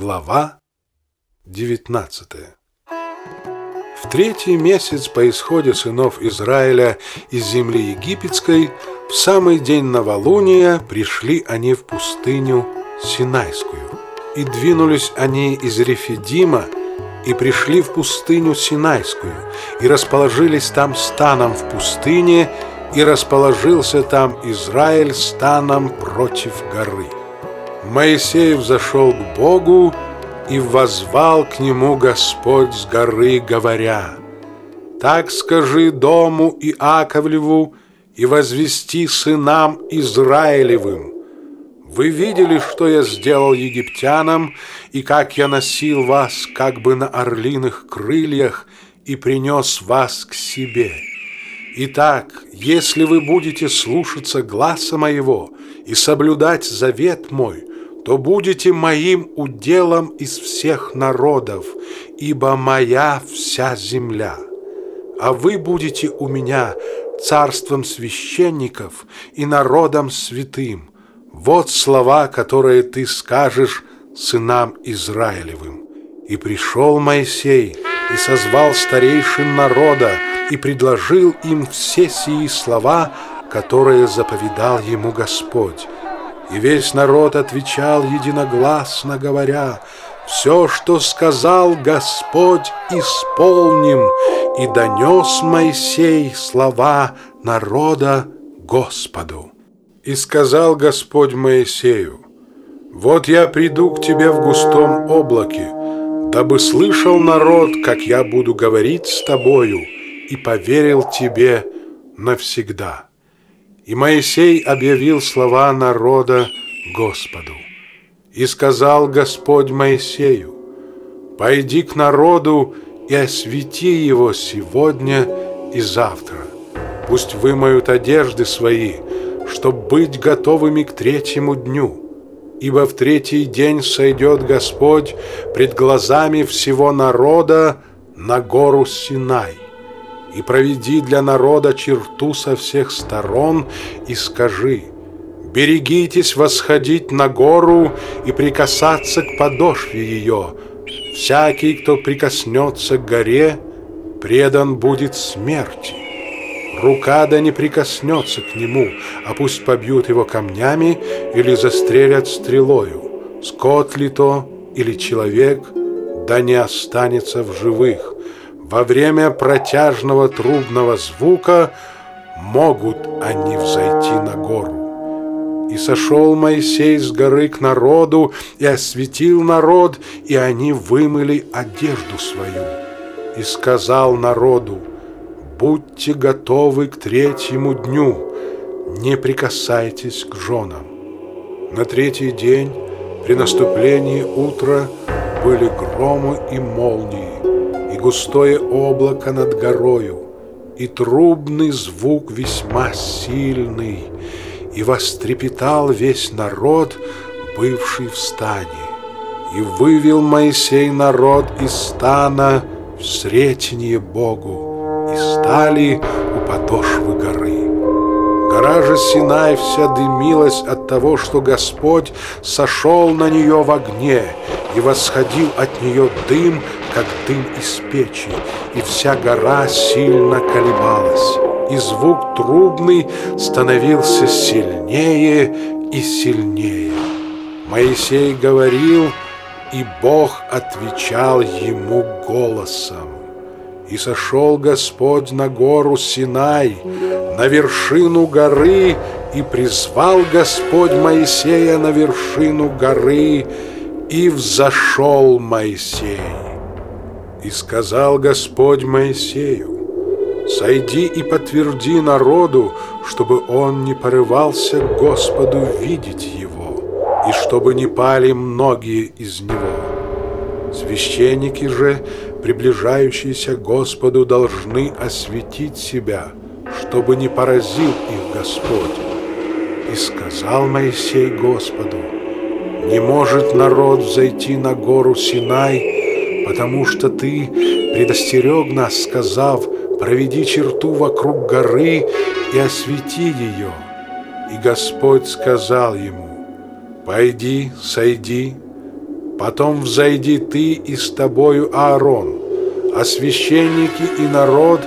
Глава 19 В третий месяц по исходе сынов Израиля из земли египетской в самый день новолуния пришли они в пустыню Синайскую. И двинулись они из Рефидима и пришли в пустыню Синайскую, и расположились там станом в пустыне, и расположился там Израиль станом против горы. Моисей взошел к Богу, и возвал к нему Господь с горы, говоря, «Так скажи дому Иаковлеву и возвести сынам Израилевым, вы видели, что я сделал египтянам, и как я носил вас как бы на орлиных крыльях и принес вас к себе. Итак, если вы будете слушаться гласа моего и соблюдать завет мой, то будете моим уделом из всех народов, ибо моя вся земля. А вы будете у меня царством священников и народом святым, вот слова, которые ты скажешь сынам Израилевым. И пришел Моисей и созвал старейшин народа и предложил им все сии слова, которые заповедал ему Господь. И весь народ отвечал единогласно, говоря, «Все, что сказал Господь, исполним». И донес Моисей слова народа Господу. И сказал Господь Моисею, «Вот я приду к тебе в густом облаке, дабы слышал народ, как я буду говорить с тобою, и поверил тебе навсегда». И Моисей объявил слова народа Господу. И сказал Господь Моисею, «Пойди к народу и освети его сегодня и завтра. Пусть вымоют одежды свои, чтобы быть готовыми к третьему дню. Ибо в третий день сойдет Господь пред глазами всего народа на гору Синай. И проведи для народа черту со всех сторон и скажи, «Берегитесь восходить на гору и прикасаться к подошве ее. Всякий, кто прикоснется к горе, предан будет смерти». Рука да не прикоснется к нему, а пусть побьют его камнями или застрелят стрелою. Скот ли то или человек, да не останется в живых. Во время протяжного трубного звука могут они взойти на гору. И сошел Моисей с горы к народу, и осветил народ, и они вымыли одежду свою. И сказал народу, Будьте готовы к третьему дню, не прикасайтесь к женам. На третий день, при наступлении утра, были громы и молнии, густое облако над горою, и трубный звук весьма сильный, и вострепетал весь народ, бывший в стане. И вывел Моисей народ из стана в сретение Богу и стали у подошвы горы. Гора же Синай вся дымилась от того, что Господь сошел на нее в огне, и восходил от нее дым, как дым из печи, и вся гора сильно колебалась, и звук трубный становился сильнее и сильнее. Моисей говорил, и Бог отвечал ему голосом. И сошел Господь на гору Синай, на вершину горы, и призвал Господь Моисея на вершину горы, и взошел Моисей. И сказал Господь Моисею, «Сойди и подтверди народу, чтобы он не порывался к Господу видеть его, и чтобы не пали многие из него. Священники же приближающиеся к Господу, должны осветить себя, чтобы не поразил их Господь. И сказал Моисей Господу, «Не может народ взойти на гору Синай, потому что ты предостерег нас, сказав, проведи черту вокруг горы и освети ее». И Господь сказал ему, «Пойди, сойди, Потом взойди ты и с тобою Аарон, а священники и народ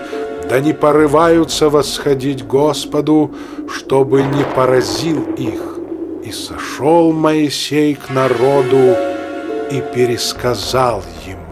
да не порываются восходить Господу, чтобы не поразил их. И сошел Моисей к народу и пересказал ему.